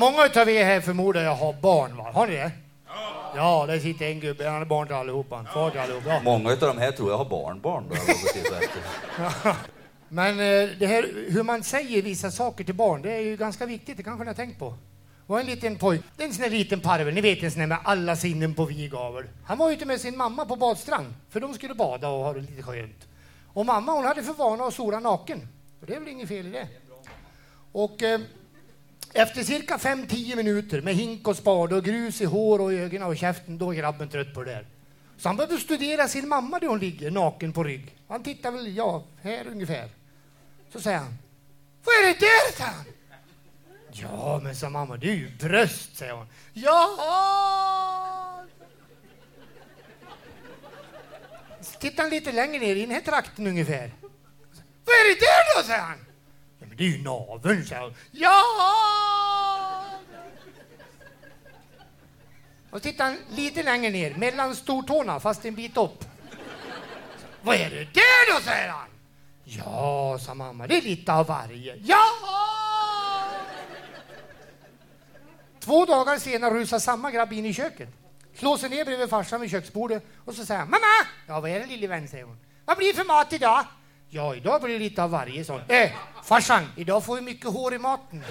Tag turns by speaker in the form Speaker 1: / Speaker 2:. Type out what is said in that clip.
Speaker 1: Många av er här förmodar jag har barn, va? Har ni det? Ja, där sitter en gubbe, han är barn till allihopa, far till allihopa. Ja.
Speaker 2: Många av de här tror jag har barnbarn. Då, jag har.
Speaker 1: Men eh, det här, hur man säger vissa saker till barn, det är ju ganska viktigt, det kanske ni har tänkt på. Var en liten pojk, det är en sån här liten parvel, ni vet en sån här med alla sinnen på vid gavel. Han var ute med sin mamma på badstrand, för de skulle bada och ha det lite skönt. Och mamma hon hade för vana att sola naken, och det är väl inget fel i det. Och eh, efter cirka 5-10 minuter med hink och spade och grus i hår och ögonen och käften, då är grabben trött på det där. Så han började studera sin mamma där hon ligger naken på rygg. Han tittar väl, ja, här ungefär. Så säger han, vad är det där? sa han. Ja, men sa mamma, det är ju bröst, säger hon. Jaha! Så tittar han lite längre ner i den här trakten ungefär. Vad är det där då, säger han. Ja, men det är ju naveln, säger hon. Jaha! Och tittar lite längre ner, mellan stortårna, fast en bit upp. Vad är det där då, säger han. Ja, sa mamma, det är lite av varje. Jaha! Två dagar senare rusar samma grabb in i köket. Slår sig ner bredvid farsan vid köksbordet och så säger han Mamma! Ja, vad är det lille vän, säger hon. Vad blir det för mat idag? Ja, idag blir det lite av varje sånt. Äh, eh, farsan, idag får vi mycket hår i maten.